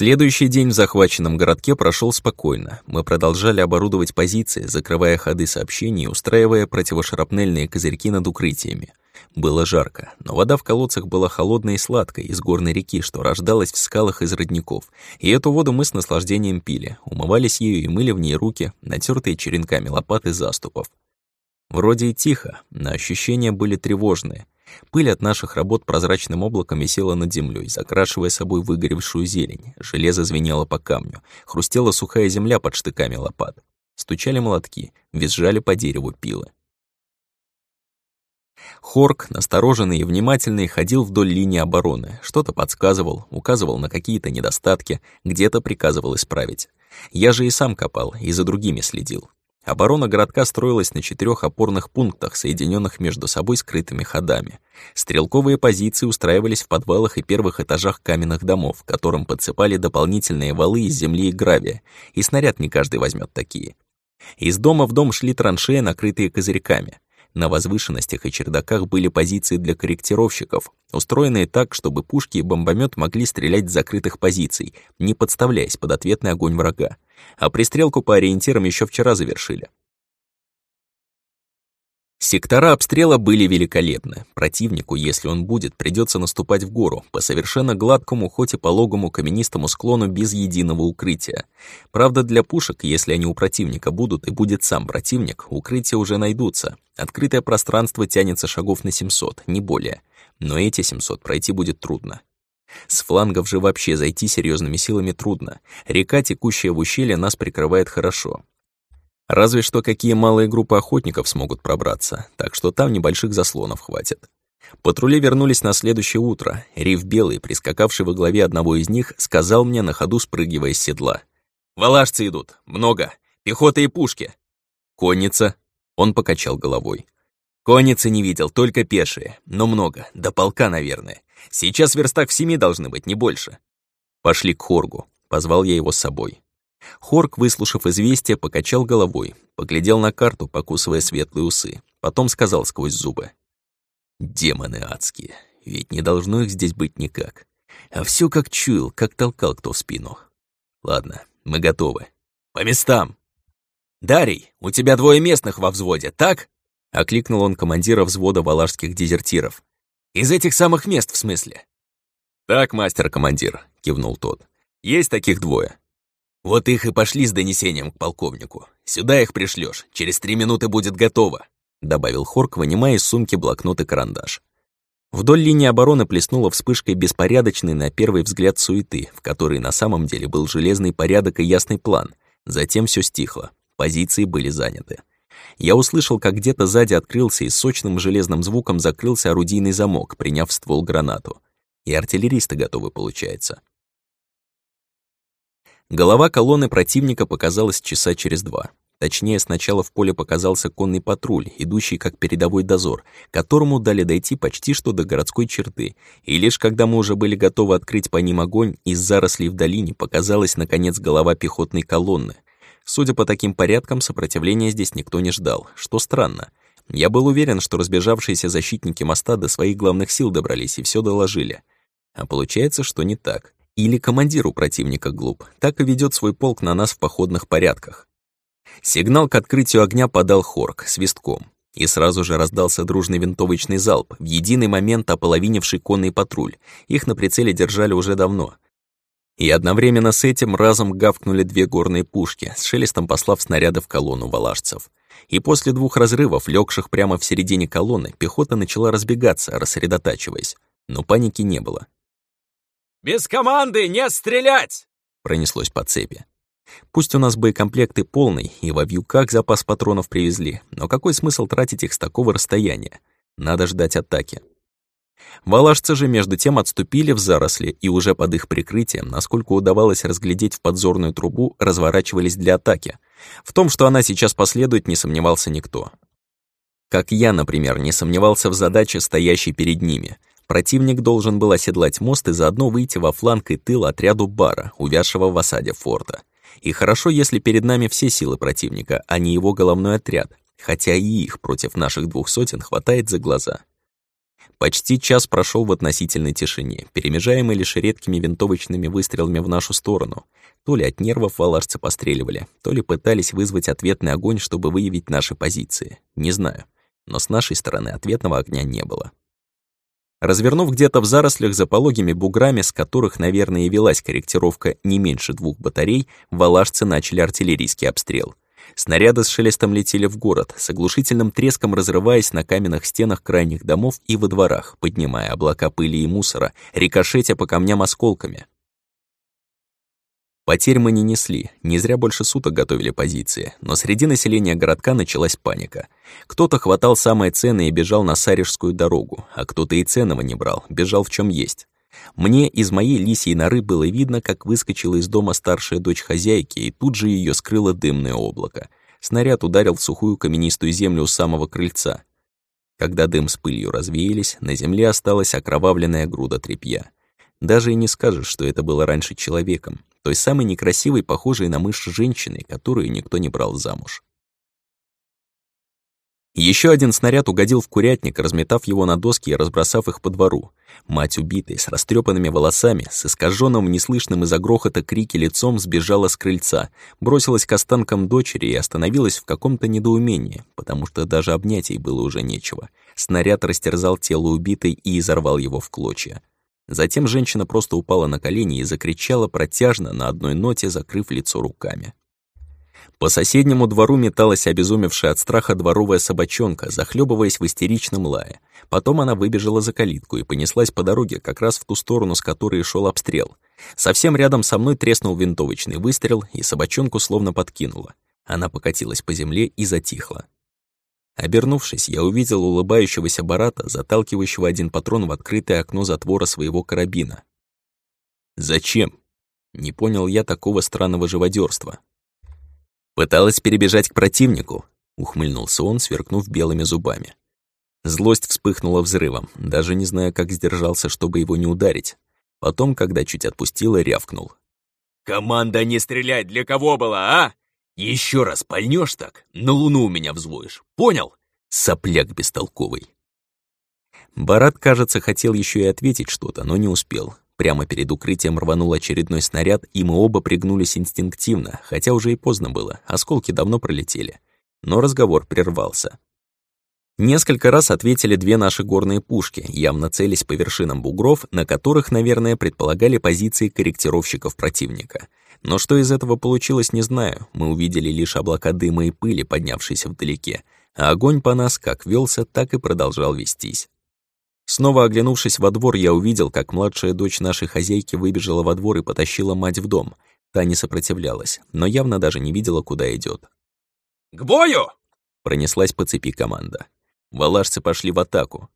Следующий день в захваченном городке прошел спокойно. Мы продолжали оборудовать позиции, закрывая ходы сообщений устраивая противошрапнельные козырьки над укрытиями. Было жарко, но вода в колодцах была холодной и сладкой из горной реки, что рождалась в скалах из родников. И эту воду мы с наслаждением пили, умывались ею и мыли в ней руки, натертые черенками лопаты заступов. Вроде и тихо, но ощущения были тревожные. Пыль от наших работ прозрачным облаком висела над землей, закрашивая собой выгоревшую зелень. Железо звенело по камню, хрустела сухая земля под штыками лопат. Стучали молотки, визжали по дереву пилы. Хорк, настороженный и внимательный, ходил вдоль линии обороны, что-то подсказывал, указывал на какие-то недостатки, где-то приказывал исправить. Я же и сам копал, и за другими следил. Оборона городка строилась на четырех опорных пунктах, соединенных между собой скрытыми ходами. Стрелковые позиции устраивались в подвалах и первых этажах каменных домов, которым подсыпали дополнительные валы из земли и гравия, и снаряд не каждый возьмет такие. Из дома в дом шли траншеи, накрытые козырьками. На возвышенностях и чердаках были позиции для корректировщиков, устроенные так, чтобы пушки и бомбомет могли стрелять с закрытых позиций, не подставляясь под ответный огонь врага. А пристрелку по ориентирам еще вчера завершили. Сектора обстрела были великолепны. Противнику, если он будет, придется наступать в гору, по совершенно гладкому, хоть и пологому каменистому склону без единого укрытия. Правда, для пушек, если они у противника будут и будет сам противник, укрытия уже найдутся. Открытое пространство тянется шагов на 700, не более. Но эти 700 пройти будет трудно. С флангов же вообще зайти серьезными силами трудно. Река, текущая в ущелье, нас прикрывает хорошо. Разве что какие малые группы охотников смогут пробраться, так что там небольших заслонов хватит. Патрули вернулись на следующее утро. Риф Белый, прискакавший во главе одного из них, сказал мне на ходу, спрыгивая с седла. «Валашцы идут. Много. Пехота и пушки». «Конница?» Он покачал головой. «Конницы не видел, только пешие. Но много. До полка, наверное. Сейчас верстак в семи должны быть, не больше». «Пошли к Хоргу». Позвал я его с собой. Хорк, выслушав известие, покачал головой, поглядел на карту, покусывая светлые усы. Потом сказал сквозь зубы. «Демоны адские, ведь не должно их здесь быть никак. А все как чуял, как толкал кто в спину. Ладно, мы готовы. По местам!» «Дарий, у тебя двое местных во взводе, так?» Окликнул он командира взвода валашских дезертиров. «Из этих самых мест, в смысле?» «Так, мастер-командир», — кивнул тот. «Есть таких двое. Вот их и пошли с донесением к полковнику. Сюда их пришлешь, через три минуты будет готово», добавил Хорк, вынимая из сумки блокнот и карандаш. Вдоль линии обороны плеснула вспышкой беспорядочной на первый взгляд суеты, в которой на самом деле был железный порядок и ясный план. Затем все стихло, позиции были заняты. Я услышал, как где-то сзади открылся и сочным железным звуком закрылся орудийный замок, приняв в ствол гранату. И артиллеристы готовы, получается. Голова колонны противника показалась часа через два. Точнее, сначала в поле показался конный патруль, идущий как передовой дозор, которому дали дойти почти что до городской черты, и лишь когда мы уже были готовы открыть по ним огонь, из зарослей в долине показалась, наконец, голова пехотной колонны. Судя по таким порядкам, сопротивления здесь никто не ждал, что странно. Я был уверен, что разбежавшиеся защитники моста до своих главных сил добрались и все доложили. А получается, что не так. Или командиру противника глуп, так и ведет свой полк на нас в походных порядках. Сигнал к открытию огня подал Хорк свистком, и сразу же раздался дружный винтовочный залп, в единый момент ополовинивший конный патруль. Их на прицеле держали уже давно. И одновременно с этим разом гавкнули две горные пушки, с шелестом послав снаряды в колонну валашцев. И после двух разрывов, легших прямо в середине колонны, пехота начала разбегаться, рассредотачиваясь. Но паники не было. «Без команды не стрелять!» Пронеслось по цепи. Пусть у нас боекомплекты полный, и во вьюках запас патронов привезли, но какой смысл тратить их с такого расстояния? Надо ждать атаки. Валашцы же между тем отступили в заросли и уже под их прикрытием, насколько удавалось разглядеть в подзорную трубу, разворачивались для атаки. В том, что она сейчас последует, не сомневался никто. Как я, например, не сомневался в задаче, стоящей перед ними — Противник должен был оседлать мост и заодно выйти во фланг и тыл отряду Бара, увязшего в осаде форта. И хорошо, если перед нами все силы противника, а не его головной отряд, хотя и их против наших двух сотен хватает за глаза. Почти час прошел в относительной тишине, перемежаемый лишь редкими винтовочными выстрелами в нашу сторону. То ли от нервов валашцы постреливали, то ли пытались вызвать ответный огонь, чтобы выявить наши позиции. Не знаю. Но с нашей стороны ответного огня не было. Развернув где-то в зарослях за пологими буграми, с которых, наверное, и велась корректировка не меньше двух батарей, валашцы начали артиллерийский обстрел. Снаряды с шелестом летели в город, с оглушительным треском разрываясь на каменных стенах крайних домов и во дворах, поднимая облака пыли и мусора, рикошетя по камням осколками. Потерь мы не несли, не зря больше суток готовили позиции, но среди населения городка началась паника. Кто-то хватал самое ценное и бежал на Сарежскую дорогу, а кто-то и ценного не брал, бежал в чем есть. Мне из моей лисьей норы было видно, как выскочила из дома старшая дочь хозяйки, и тут же ее скрыло дымное облако. Снаряд ударил в сухую каменистую землю у самого крыльца. Когда дым с пылью развеялись, на земле осталась окровавленная груда тряпья. Даже и не скажешь, что это было раньше человеком той самой некрасивой, похожей на мышь женщины, которую никто не брал замуж. Еще один снаряд угодил в курятник, разметав его на доски и разбросав их по двору. Мать убитой, с растрепанными волосами, с искаженным неслышным из-за грохота крики лицом сбежала с крыльца, бросилась к останкам дочери и остановилась в каком-то недоумении, потому что даже обнять ей было уже нечего. Снаряд растерзал тело убитой и изорвал его в клочья. Затем женщина просто упала на колени и закричала протяжно на одной ноте, закрыв лицо руками. По соседнему двору металась обезумевшая от страха дворовая собачонка, захлебываясь в истеричном лае. Потом она выбежала за калитку и понеслась по дороге как раз в ту сторону, с которой шел обстрел. Совсем рядом со мной треснул винтовочный выстрел, и собачонку словно подкинула. Она покатилась по земле и затихла. Обернувшись, я увидел улыбающегося Барата, заталкивающего один патрон в открытое окно затвора своего карабина. «Зачем?» Не понял я такого странного живодерства. «Пыталась перебежать к противнику», — ухмыльнулся он, сверкнув белыми зубами. Злость вспыхнула взрывом, даже не зная, как сдержался, чтобы его не ударить. Потом, когда чуть отпустила, рявкнул. «Команда не стрелять для кого была, а? Еще раз пальнешь так, на луну у меня взвоишь. Понял? Сопляк бестолковый. Барат, кажется, хотел еще и ответить что-то, но не успел. Прямо перед укрытием рванул очередной снаряд, и мы оба пригнулись инстинктивно, хотя уже и поздно было, осколки давно пролетели. Но разговор прервался. Несколько раз ответили две наши горные пушки, явно целясь по вершинам бугров, на которых, наверное, предполагали позиции корректировщиков противника — но что из этого получилось, не знаю. Мы увидели лишь облака дыма и пыли, поднявшиеся вдалеке, а огонь по нас как велся, так и продолжал вестись. Снова оглянувшись во двор, я увидел, как младшая дочь нашей хозяйки выбежала во двор и потащила мать в дом. Та не сопротивлялась, но явно даже не видела, куда идет. «К бою!» — пронеслась по цепи команда. Валашцы пошли в атаку.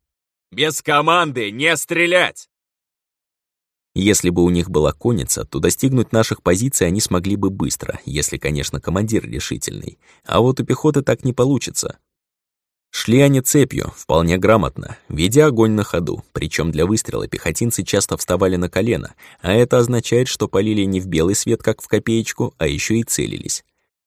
«Без команды не стрелять!» Если бы у них была конница, то достигнуть наших позиций они смогли бы быстро, если, конечно, командир решительный. А вот у пехоты так не получится. Шли они цепью, вполне грамотно, ведя огонь на ходу, причем для выстрела пехотинцы часто вставали на колено, а это означает, что полили не в белый свет, как в копеечку, а еще и целились.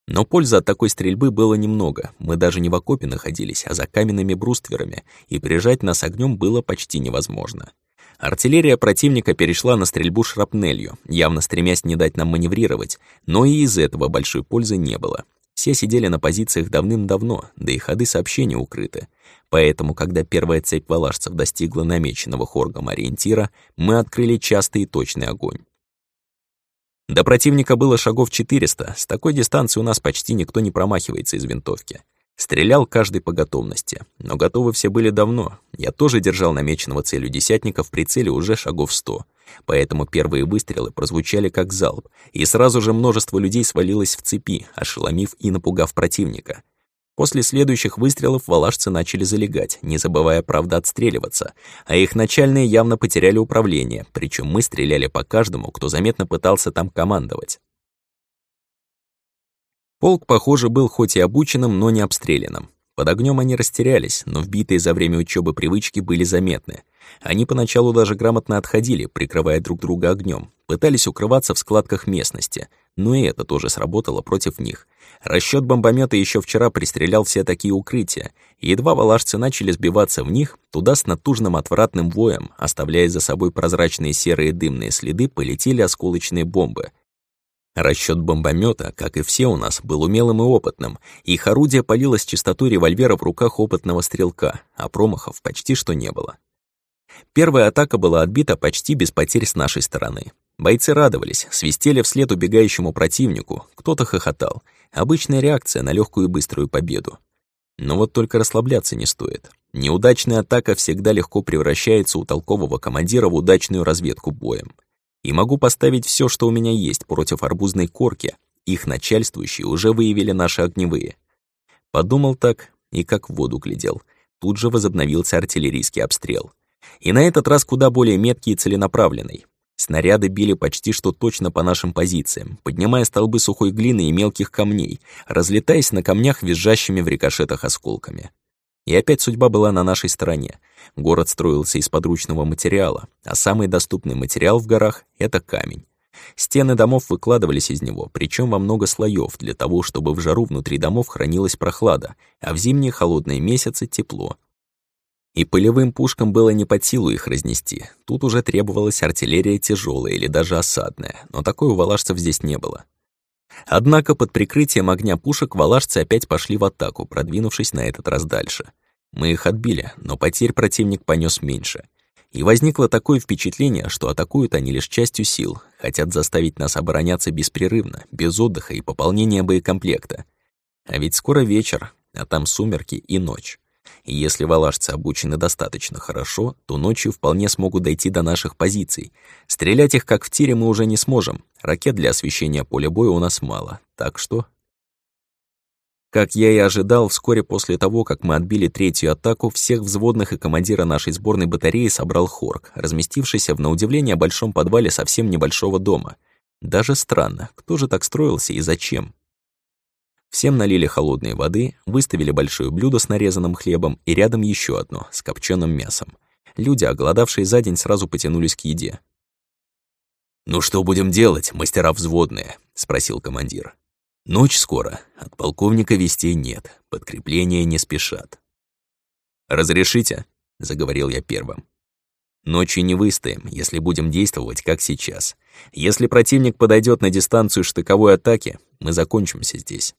Но пользы от такой стрельбы было немного, мы даже не в окопе находились, а за каменными брустверами, и прижать нас огнем было почти невозможно. Артиллерия противника перешла на стрельбу шрапнелью, явно стремясь не дать нам маневрировать, но и из этого большой пользы не было. Все сидели на позициях давным-давно, да и ходы сообщений укрыты. Поэтому, когда первая цепь валашцев достигла намеченного хоргом ориентира, мы открыли частый и точный огонь. До противника было шагов 400, с такой дистанции у нас почти никто не промахивается из винтовки. Стрелял каждый по готовности, но готовы все были давно. Я тоже держал намеченного целью десятника в прицеле уже шагов сто. Поэтому первые выстрелы прозвучали как залп, и сразу же множество людей свалилось в цепи, ошеломив и напугав противника. После следующих выстрелов валашцы начали залегать, не забывая, правда, отстреливаться, а их начальные явно потеряли управление, причем мы стреляли по каждому, кто заметно пытался там командовать. Полк, похоже, был хоть и обученным, но не обстрелянным. Под огнем они растерялись, но вбитые за время учебы привычки были заметны. Они поначалу даже грамотно отходили, прикрывая друг друга огнем, пытались укрываться в складках местности, но и это тоже сработало против них. Расчет бомбомета еще вчера пристрелял все такие укрытия, и едва валашцы начали сбиваться в них, туда с натужным отвратным воем, оставляя за собой прозрачные серые дымные следы, полетели осколочные бомбы. Расчет бомбомета, как и все у нас, был умелым и опытным. Их орудие палило с револьвера в руках опытного стрелка, а промахов почти что не было. Первая атака была отбита почти без потерь с нашей стороны. Бойцы радовались, свистели вслед убегающему противнику, кто-то хохотал. Обычная реакция на легкую и быструю победу. Но вот только расслабляться не стоит. Неудачная атака всегда легко превращается у толкового командира в удачную разведку боем. И могу поставить все, что у меня есть против арбузной корки. Их начальствующие уже выявили наши огневые. Подумал так и как в воду глядел. Тут же возобновился артиллерийский обстрел. И на этот раз куда более меткий и целенаправленный. Снаряды били почти что точно по нашим позициям, поднимая столбы сухой глины и мелких камней, разлетаясь на камнях визжащими в рикошетах осколками. И опять судьба была на нашей стороне. Город строился из подручного материала, а самый доступный материал в горах — это камень. Стены домов выкладывались из него, причем во много слоев, для того, чтобы в жару внутри домов хранилась прохлада, а в зимние холодные месяцы — тепло. И полевым пушкам было не под силу их разнести. Тут уже требовалась артиллерия тяжелая или даже осадная, но такой у валашцев здесь не было. Однако под прикрытием огня пушек валашцы опять пошли в атаку, продвинувшись на этот раз дальше. Мы их отбили, но потерь противник понес меньше. И возникло такое впечатление, что атакуют они лишь частью сил, хотят заставить нас обороняться беспрерывно, без отдыха и пополнения боекомплекта. А ведь скоро вечер, а там сумерки и ночь. И если валашцы обучены достаточно хорошо, то ночью вполне смогут дойти до наших позиций. Стрелять их как в тире мы уже не сможем. Ракет для освещения поля боя у нас мало. Так что... Как я и ожидал, вскоре после того, как мы отбили третью атаку, всех взводных и командира нашей сборной батареи собрал Хорк, разместившийся в, на удивление, большом подвале совсем небольшого дома. Даже странно, кто же так строился и зачем? Всем налили холодной воды, выставили большое блюдо с нарезанным хлебом и рядом еще одно с копченым мясом. Люди, оголодавшие за день, сразу потянулись к еде. «Ну что будем делать, мастера взводные?» — спросил командир. «Ночь скоро, от полковника вестей нет, подкрепления не спешат». «Разрешите?» — заговорил я первым. «Ночью не выстоим, если будем действовать, как сейчас. Если противник подойдет на дистанцию штыковой атаки, мы закончимся здесь.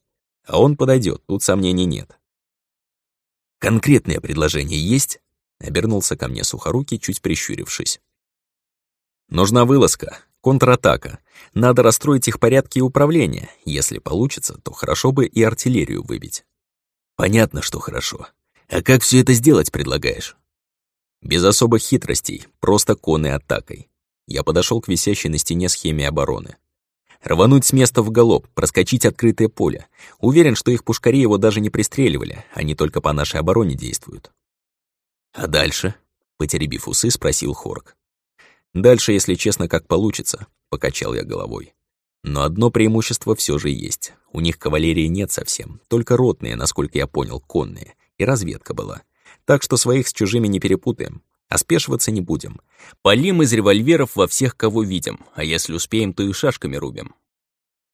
А он подойдет, тут сомнений нет. «Конкретное предложение есть?» — обернулся ко мне сухорукий, чуть прищурившись. «Нужна вылазка, контратака. Надо расстроить их порядки и управления. Если получится, то хорошо бы и артиллерию выбить». «Понятно, что хорошо. А как все это сделать предлагаешь?» «Без особых хитростей, просто конной атакой». Я подошел к висящей на стене схеме обороны. Рвануть с места в галоп, проскочить открытое поле. Уверен, что их пушкари его даже не пристреливали, они только по нашей обороне действуют. «А дальше?» — потеребив усы, спросил Хорк. «Дальше, если честно, как получится», — покачал я головой. Но одно преимущество все же есть. У них кавалерии нет совсем, только ротные, насколько я понял, конные. И разведка была. Так что своих с чужими не перепутаем. А спешиваться не будем. Полим из револьверов во всех, кого видим, а если успеем, то и шашками рубим.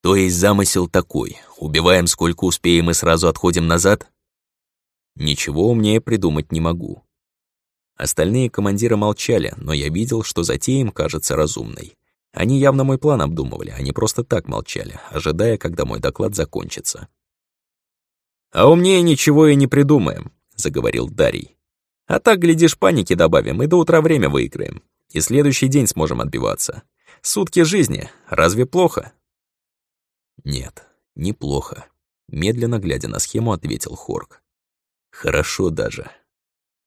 То есть замысел такой. Убиваем сколько успеем и сразу отходим назад? Ничего умнее придумать не могу. Остальные командиры молчали, но я видел, что затея им кажется разумной. Они явно мой план обдумывали, они просто так молчали, ожидая, когда мой доклад закончится. «А умнее ничего и не придумаем», — заговорил Дарий. А так, глядишь, паники добавим и до утра время выиграем. И следующий день сможем отбиваться. Сутки жизни. Разве плохо? Нет, неплохо. Медленно глядя на схему, ответил Хорк. Хорошо даже.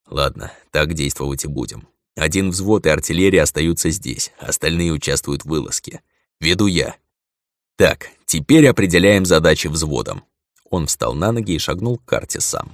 Ладно, так действовать и будем. Один взвод и артиллерия остаются здесь, остальные участвуют в вылазке. Веду я. Так, теперь определяем задачи взводом. Он встал на ноги и шагнул к карте сам.